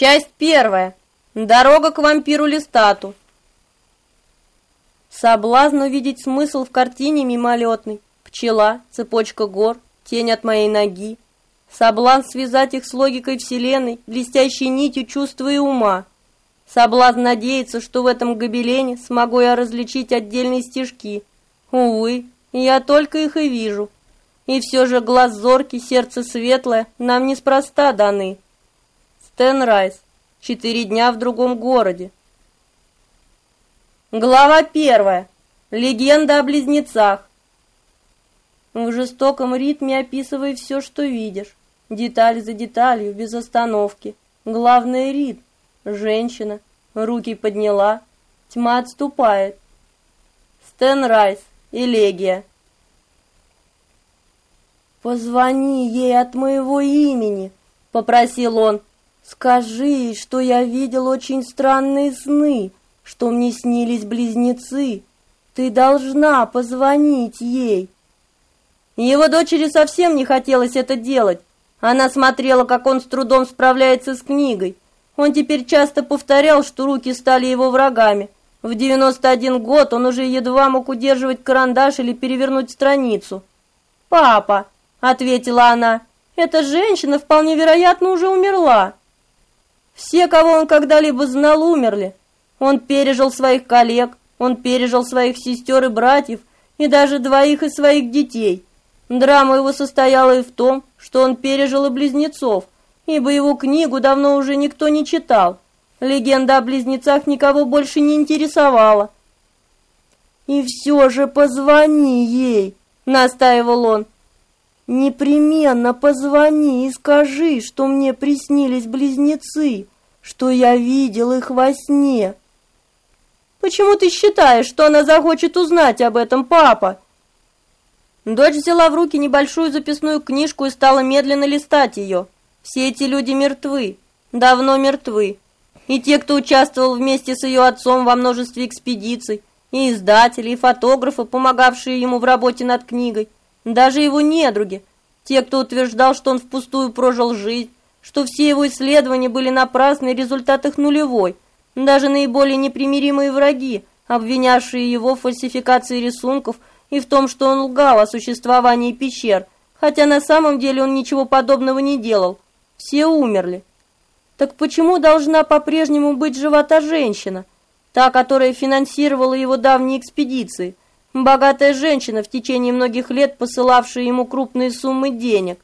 Часть первая. Дорога к вампиру Листату. Соблазн увидеть смысл в картине мимолетный. Пчела, цепочка гор, тень от моей ноги. Соблазн связать их с логикой Вселенной, блестящей нитью чувства и ума. Соблазн надеяться, что в этом гобелене смогу я различить отдельные стежки. Увы, я только их и вижу. И все же глаз зоркий, сердце светлое нам неспроста даны. Стэн Райс. Четыре дня в другом городе. Глава первая. Легенда о близнецах. В жестоком ритме описывай все, что видишь. Деталь за деталью, без остановки. Главный ритм. Женщина. Руки подняла. Тьма отступает. Стэн Райс. Элегия. «Позвони ей от моего имени», — попросил он. «Скажи, что я видел очень странные сны, что мне снились близнецы. Ты должна позвонить ей». Его дочери совсем не хотелось это делать. Она смотрела, как он с трудом справляется с книгой. Он теперь часто повторял, что руки стали его врагами. В 91 год он уже едва мог удерживать карандаш или перевернуть страницу. «Папа», — ответила она, — «эта женщина вполне вероятно уже умерла». Все, кого он когда-либо знал, умерли. Он пережил своих коллег, он пережил своих сестер и братьев, и даже двоих из своих детей. Драма его состояла и в том, что он пережил и близнецов, ибо его книгу давно уже никто не читал. Легенда о близнецах никого больше не интересовала. «И все же позвони ей», — настаивал он. «Непременно позвони и скажи, что мне приснились близнецы, что я видел их во сне». «Почему ты считаешь, что она захочет узнать об этом, папа?» Дочь взяла в руки небольшую записную книжку и стала медленно листать ее. Все эти люди мертвы, давно мертвы. И те, кто участвовал вместе с ее отцом во множестве экспедиций, и издатели, и фотографы, помогавшие ему в работе над книгой, даже его недруги, те, кто утверждал, что он впустую прожил жизнь, что все его исследования были напрасны и результат их нулевой, даже наиболее непримиримые враги, обвинявшие его в фальсификации рисунков и в том, что он лгал о существовании пещер, хотя на самом деле он ничего подобного не делал. Все умерли. Так почему должна по-прежнему быть жива та женщина, та, которая финансировала его давние экспедиции? Богатая женщина, в течение многих лет посылавшая ему крупные суммы денег.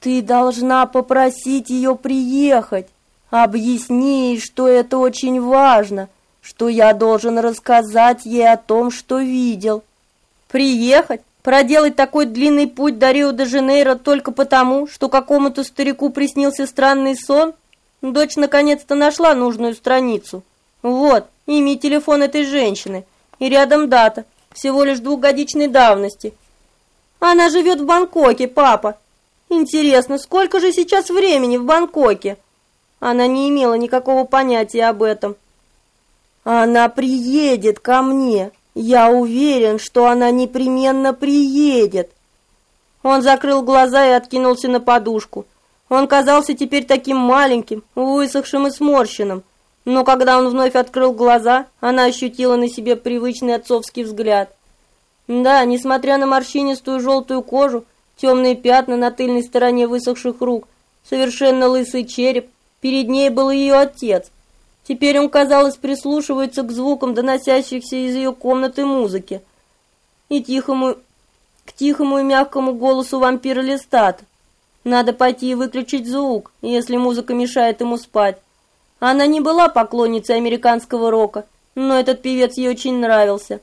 Ты должна попросить ее приехать. Объясни ей, что это очень важно, что я должен рассказать ей о том, что видел. Приехать? Проделать такой длинный путь до Рио-де-Жанейро только потому, что какому-то старику приснился странный сон? Дочь наконец-то нашла нужную страницу. Вот, имя и телефон этой женщины – и рядом дата, всего лишь двухгодичной давности. Она живет в Бангкоке, папа. Интересно, сколько же сейчас времени в Бангкоке? Она не имела никакого понятия об этом. Она приедет ко мне. Я уверен, что она непременно приедет. Он закрыл глаза и откинулся на подушку. Он казался теперь таким маленьким, высохшим и сморщенным. Но когда он вновь открыл глаза, она ощутила на себе привычный отцовский взгляд. Да, несмотря на морщинистую желтую кожу, темные пятна на тыльной стороне высохших рук, совершенно лысый череп, перед ней был ее отец. Теперь он, казалось, прислушивается к звукам, доносящихся из ее комнаты музыки, и тихому, к тихому и мягкому голосу вампира Листат. Надо пойти и выключить звук, если музыка мешает ему спать. Она не была поклонницей американского рока, но этот певец ей очень нравился.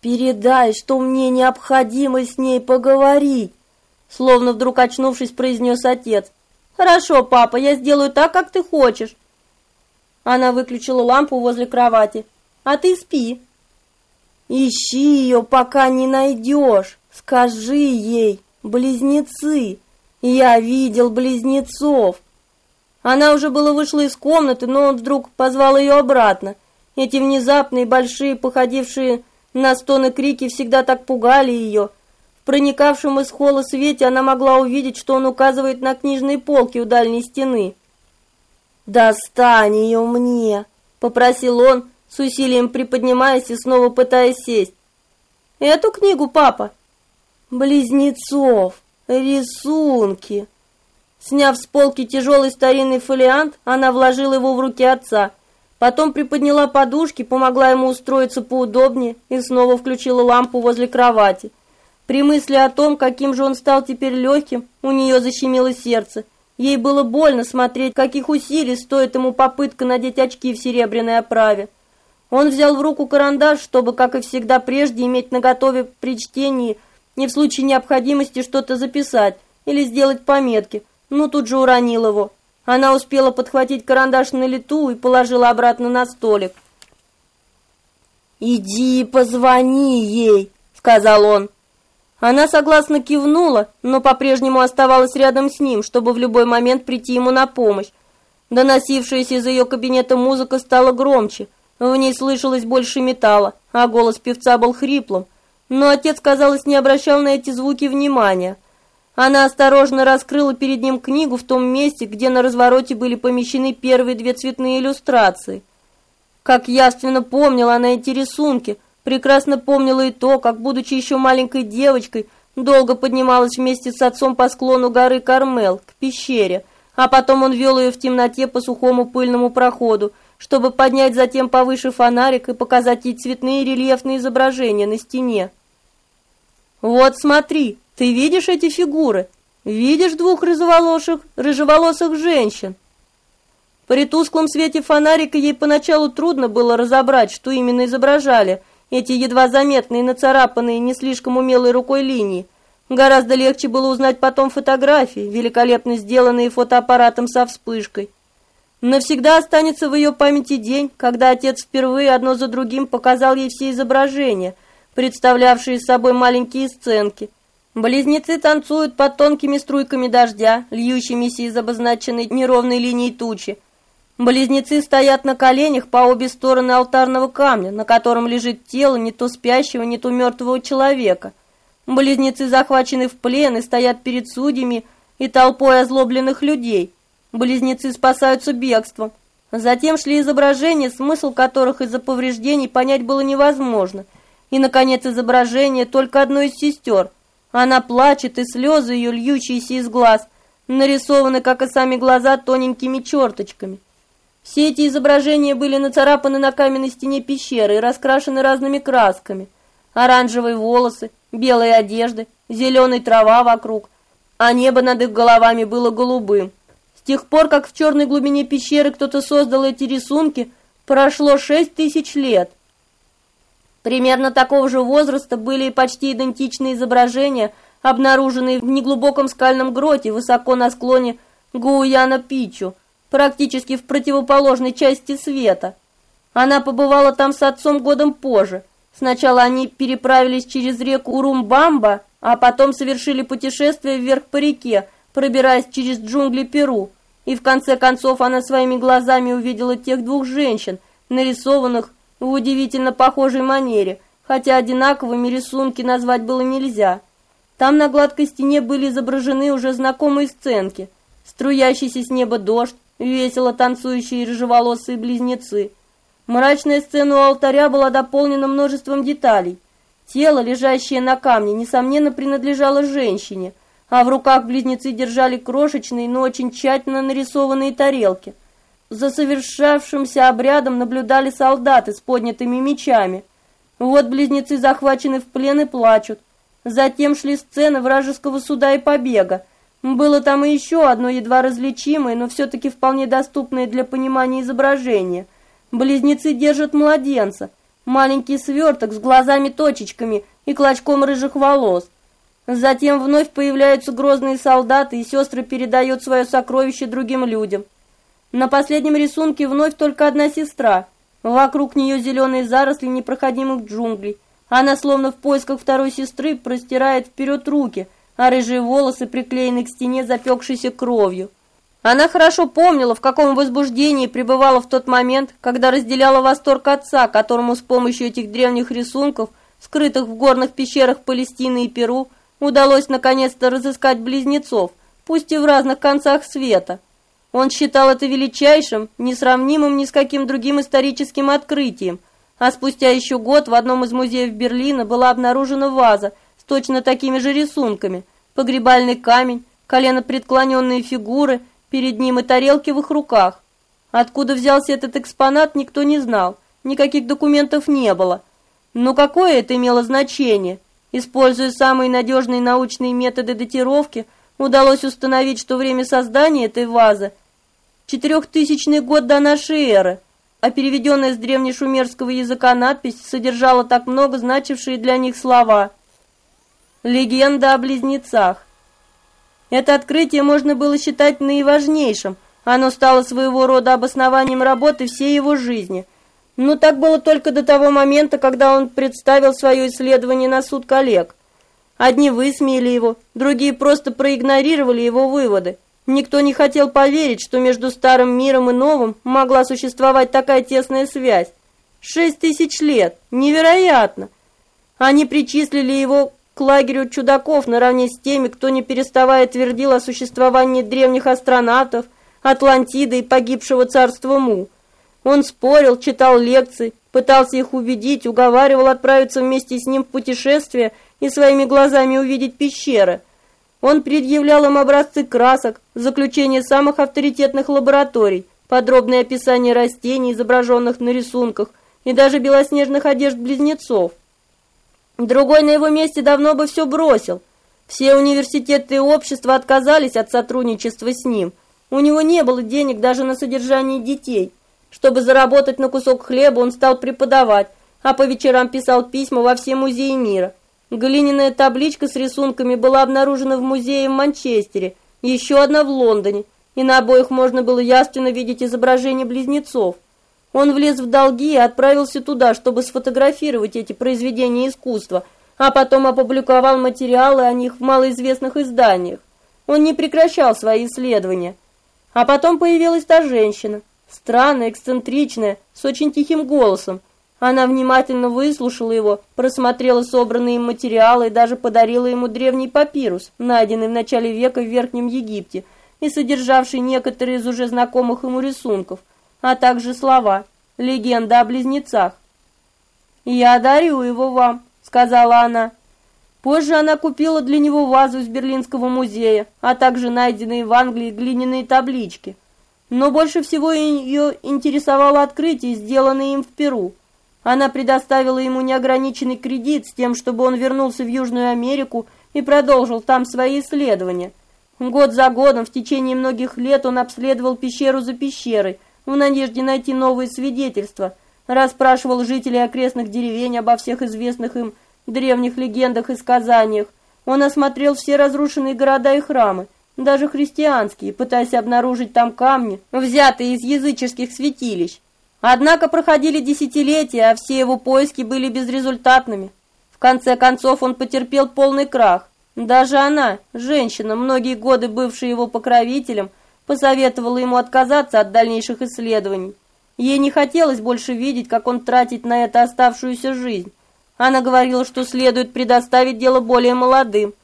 «Передай, что мне необходимо с ней поговорить», словно вдруг очнувшись, произнес отец. «Хорошо, папа, я сделаю так, как ты хочешь». Она выключила лампу возле кровати. «А ты спи». «Ищи ее, пока не найдешь. Скажи ей, близнецы. Я видел близнецов. Она уже было вышла из комнаты, но он вдруг позвал ее обратно. Эти внезапные, большие, походившие на стоны крики всегда так пугали ее. В проникавшем из холла свете она могла увидеть, что он указывает на книжные полки у дальней стены. «Достань ее мне!» — попросил он, с усилием приподнимаясь и снова пытаясь сесть. «Эту книгу, папа?» «Близнецов! Рисунки!» Сняв с полки тяжелый старинный фолиант, она вложила его в руки отца. Потом приподняла подушки, помогла ему устроиться поудобнее и снова включила лампу возле кровати. При мысли о том, каким же он стал теперь легким, у нее защемило сердце. Ей было больно смотреть, каких усилий стоит ему попытка надеть очки в серебряной оправе. Он взял в руку карандаш, чтобы, как и всегда прежде, иметь наготове при чтении и в случае необходимости что-то записать или сделать пометки, но тут же уронил его. Она успела подхватить карандаш на лету и положила обратно на столик. «Иди позвони ей», — сказал он. Она согласно кивнула, но по-прежнему оставалась рядом с ним, чтобы в любой момент прийти ему на помощь. Доносившаяся из ее кабинета музыка стала громче, в ней слышалось больше металла, а голос певца был хриплым. Но отец, казалось, не обращал на эти звуки внимания. Она осторожно раскрыла перед ним книгу в том месте, где на развороте были помещены первые две цветные иллюстрации. Как явственно помнила она эти рисунки, прекрасно помнила и то, как, будучи еще маленькой девочкой, долго поднималась вместе с отцом по склону горы Кармел, к пещере, а потом он вел ее в темноте по сухому пыльному проходу, чтобы поднять затем повыше фонарик и показать ей цветные рельефные изображения на стене. «Вот смотри, ты видишь эти фигуры? Видишь двух рыжеволосых, рыжеволосых женщин?» При тусклом свете фонарика ей поначалу трудно было разобрать, что именно изображали эти едва заметные, нацарапанные, не слишком умелой рукой линии. Гораздо легче было узнать потом фотографии, великолепно сделанные фотоаппаратом со вспышкой. Навсегда останется в ее памяти день, когда отец впервые одно за другим показал ей все изображения, представлявшие собой маленькие сценки. Близнецы танцуют под тонкими струйками дождя, льющимися из обозначенной неровной линии тучи. Близнецы стоят на коленях по обе стороны алтарного камня, на котором лежит тело не то спящего, не то мертвого человека. Близнецы захвачены в плен и стоят перед судьями и толпой озлобленных людей. Близнецы спасаются бегством. Затем шли изображения, смысл которых из-за повреждений понять было невозможно. И, наконец, изображение только одной из сестер. Она плачет, и слезы ее, льющиеся из глаз, нарисованы, как и сами глаза, тоненькими черточками. Все эти изображения были нацарапаны на каменной стене пещеры и раскрашены разными красками. Оранжевые волосы, белые одежды, зеленая трава вокруг, а небо над их головами было голубым. С тех пор, как в черной глубине пещеры кто-то создал эти рисунки, прошло шесть тысяч лет. Примерно такого же возраста были и почти идентичные изображения, обнаруженные в неглубоком скальном гроте высоко на склоне Гуяна-Пичу, практически в противоположной части света. Она побывала там с отцом годом позже. Сначала они переправились через реку Урумбамба, а потом совершили путешествие вверх по реке, пробираясь через джунгли Перу, и в конце концов она своими глазами увидела тех двух женщин, нарисованных в удивительно похожей манере, хотя одинаковыми рисунки назвать было нельзя. Там на гладкой стене были изображены уже знакомые сценки. Струящийся с неба дождь, весело танцующие рыжеволосые близнецы. Мрачная сцена у алтаря была дополнена множеством деталей. Тело, лежащее на камне, несомненно принадлежало женщине – а в руках близнецы держали крошечные, но очень тщательно нарисованные тарелки. За совершавшимся обрядом наблюдали солдаты с поднятыми мечами. Вот близнецы захвачены в плен и плачут. Затем шли сцены вражеского суда и побега. Было там и еще одно едва различимое, но все-таки вполне доступное для понимания изображение. Близнецы держат младенца, маленький сверток с глазами-точечками и клочком рыжих волос. Затем вновь появляются грозные солдаты, и сестры передают свое сокровище другим людям. На последнем рисунке вновь только одна сестра. Вокруг нее зеленые заросли непроходимых джунглей. Она, словно в поисках второй сестры, простирает вперед руки, а рыжие волосы приклеены к стене запекшейся кровью. Она хорошо помнила, в каком возбуждении пребывала в тот момент, когда разделяла восторг отца, которому с помощью этих древних рисунков, скрытых в горных пещерах Палестины и Перу, удалось наконец-то разыскать близнецов, пусть и в разных концах света. Он считал это величайшим, несравнимым ни с каким другим историческим открытием, а спустя еще год в одном из музеев Берлина была обнаружена ваза с точно такими же рисунками, погребальный камень, колено преклоненные фигуры, перед ним и тарелки в их руках. Откуда взялся этот экспонат, никто не знал, никаких документов не было. Но какое это имело значение? Используя самые надежные научные методы датировки, удалось установить, что время создания этой вазы – четырехтысячный год до нашей эры, а переведенная с древнешумерского языка надпись содержала так много значившие для них слова. Легенда о близнецах. Это открытие можно было считать наиважнейшим, оно стало своего рода обоснованием работы всей его жизни. Но так было только до того момента, когда он представил свое исследование на суд коллег. Одни высмеяли его, другие просто проигнорировали его выводы. Никто не хотел поверить, что между старым миром и новым могла существовать такая тесная связь. Шесть тысяч лет! Невероятно! Они причислили его к лагерю чудаков наравне с теми, кто не переставая твердил о существовании древних астронавтов, Атлантиды и погибшего царства Му. Он спорил, читал лекции, пытался их убедить, уговаривал отправиться вместе с ним в путешествие и своими глазами увидеть пещеры – он предъявлял им образцы красок, заключения самых авторитетных лабораторий, подробное описание растений, изображенных на рисунках, и даже белоснежных одежд близнецов. Другой на его месте давно бы все бросил. Все университеты и общества отказались от сотрудничества с ним. У него не было денег даже на содержание детей. Чтобы заработать на кусок хлеба, он стал преподавать, а по вечерам писал письма во все музеи мира – Глиняная табличка с рисунками была обнаружена в музее в Манчестере, еще одна в Лондоне, и на обоих можно было ясно видеть изображение близнецов. Он влез в долги и отправился туда, чтобы сфотографировать эти произведения искусства, а потом опубликовал материалы о них в малоизвестных изданиях. Он не прекращал свои исследования. А потом появилась та женщина, странная, эксцентричная, с очень тихим голосом, она внимательно выслушала его, просмотрела собранные им материалы и даже подарила ему древний папирус, найденный в начале века в Верхнем Египте и содержавший некоторые из уже знакомых ему рисунков, а также слова «Легенда о близнецах». «Я дарю его вам», — сказала она. Позже она купила для него вазу из Берлинского музея, а также найденные в Англии глиняные таблички. Но больше всего ее интересовало открытие, сделанное им в Перу. Она предоставила ему неограниченный кредит с тем, чтобы он вернулся в Южную Америку и продолжил там свои исследования. Год за годом, в течение многих лет он обследовал пещеру за пещерой, в надежде найти новые свидетельства, расспрашивал жителей окрестных деревень обо всех известных им древних легендах и сказаниях. Он осмотрел все разрушенные города и храмы, даже христианские, пытаясь обнаружить там камни, взятые из языческих святилищ. Однако проходили десятилетия, а все его поиски были безрезультатными. В конце концов он потерпел полный крах. Даже она, женщина, многие годы бывшая его покровителем, посоветовала ему отказаться от дальнейших исследований. Ей не хотелось больше видеть, как он тратит на это оставшуюся жизнь. Она говорила, что следует предоставить дело более молодым.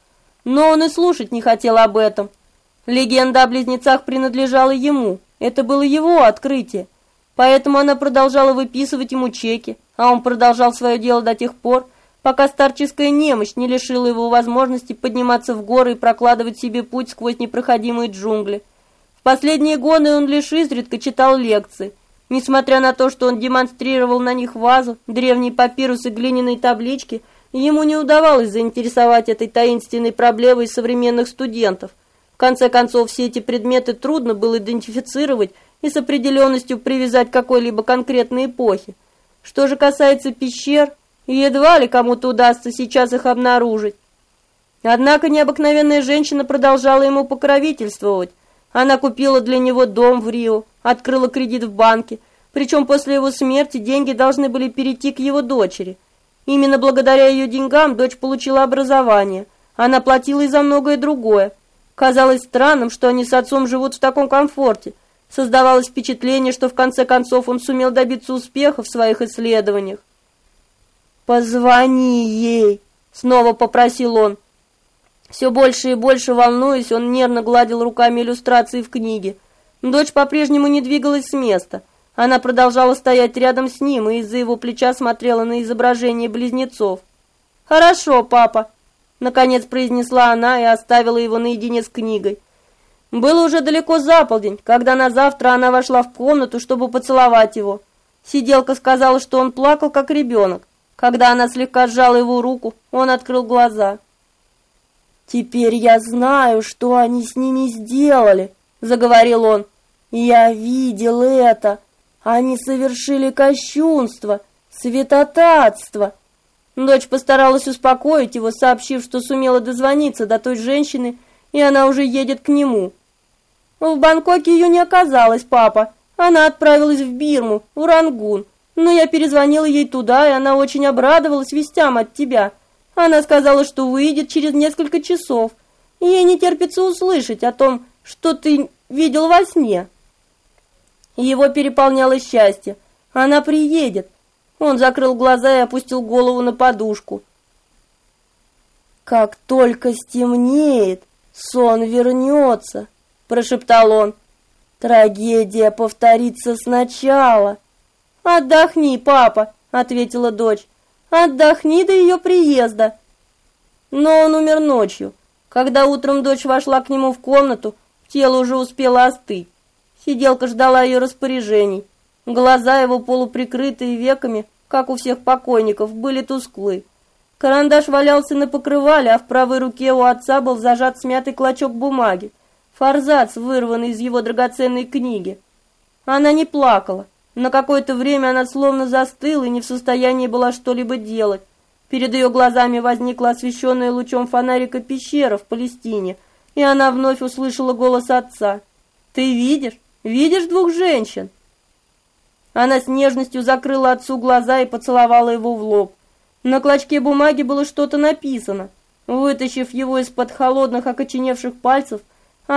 Но он и слушать не хотел об этом. Легенда о близнецах принадлежала ему. Это было его открытие. Поэтому она продолжала выписывать ему чеки, а он продолжал свое дело до тех пор, пока старческая немощь не лишила его возможности подниматься в горы и прокладывать себе путь сквозь непроходимые джунгли. В последние годы он лишь изредка читал лекции. Несмотря на то, что он демонстрировал на них вазу, древние папирусы, глиняные таблички, ему не удавалось заинтересовать этой таинственной проблемой современных студентов. В конце концов, все эти предметы трудно было идентифицировать и с определенностью привязать к какой-либо конкретной эпохе. Что же касается пещер, едва ли кому-то удастся сейчас их обнаружить. Однако необыкновенная женщина продолжала ему покровительствовать. Она купила для него дом в Рио, открыла кредит в банке, причем после его смерти деньги должны были перейти к его дочери. Именно благодаря ее деньгам дочь получила образование. Она платила и за многое другое. Казалось странным, что они с отцом живут в таком комфорте, Создавалось впечатление, что в конце концов он сумел добиться успеха в своих исследованиях. «Позвони ей!» — снова попросил он. Все больше и больше волнуясь, он нервно гладил руками иллюстрации в книге. Дочь по-прежнему не двигалась с места. Она продолжала стоять рядом с ним и из-за его плеча смотрела на изображение близнецов. «Хорошо, папа», — наконец произнесла она и оставила его наедине с книгой. Было уже далеко за полдень, когда на завтра она вошла в комнату, чтобы поцеловать его. Сиделка сказала, что он плакал, как ребенок. Когда она слегка сжала его руку, он открыл глаза. «Теперь я знаю, что они с ними сделали», — заговорил он. «Я видел это. Они совершили кощунство, святотатство». Дочь постаралась успокоить его, сообщив, что сумела дозвониться до той женщины, и она уже едет к нему. В Бангкоке ее не оказалось, папа. Она отправилась в Бирму, в Рангун. Но я перезвонила ей туда, и она очень обрадовалась вестям от тебя. Она сказала, что выйдет через несколько часов. Ей не терпится услышать о том, что ты видел во сне. Его переполняло счастье. Она приедет. Он закрыл глаза и опустил голову на подушку. Как только стемнеет, сон вернется прошептал он. Трагедия повторится сначала. Отдохни, папа, ответила дочь. Отдохни до ее приезда. Но он умер ночью. Когда утром дочь вошла к нему в комнату, тело уже успело остыть. Сиделка ждала ее распоряжений. Глаза его, полуприкрытые веками, как у всех покойников, были тусклы. Карандаш валялся на покрывале, а в правой руке у отца был зажат смятый клочок бумаги форзац, вырванный из его драгоценной книги. Она не плакала. На какое-то время она словно застыла и не в состоянии была что-либо делать. Перед ее глазами возникла освещенная лучом фонарика пещера в Палестине, и она вновь услышала голос отца. «Ты видишь? Видишь двух женщин?» Она с нежностью закрыла отцу глаза и поцеловала его в лоб. На клочке бумаги было что-то написано. Вытащив его из-под холодных окоченевших пальцев,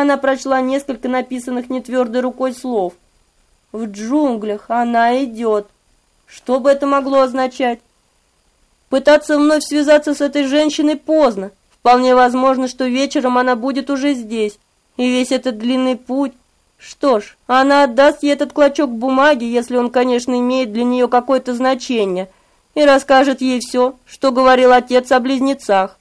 она прочла несколько написанных нетвердой рукой слов. В джунглях она идет. Что бы это могло означать? Пытаться вновь связаться с этой женщиной поздно. Вполне возможно, что вечером она будет уже здесь. И весь этот длинный путь... Что ж, она отдаст ей этот клочок бумаги, если он, конечно, имеет для нее какое-то значение, и расскажет ей все, что говорил отец о близнецах.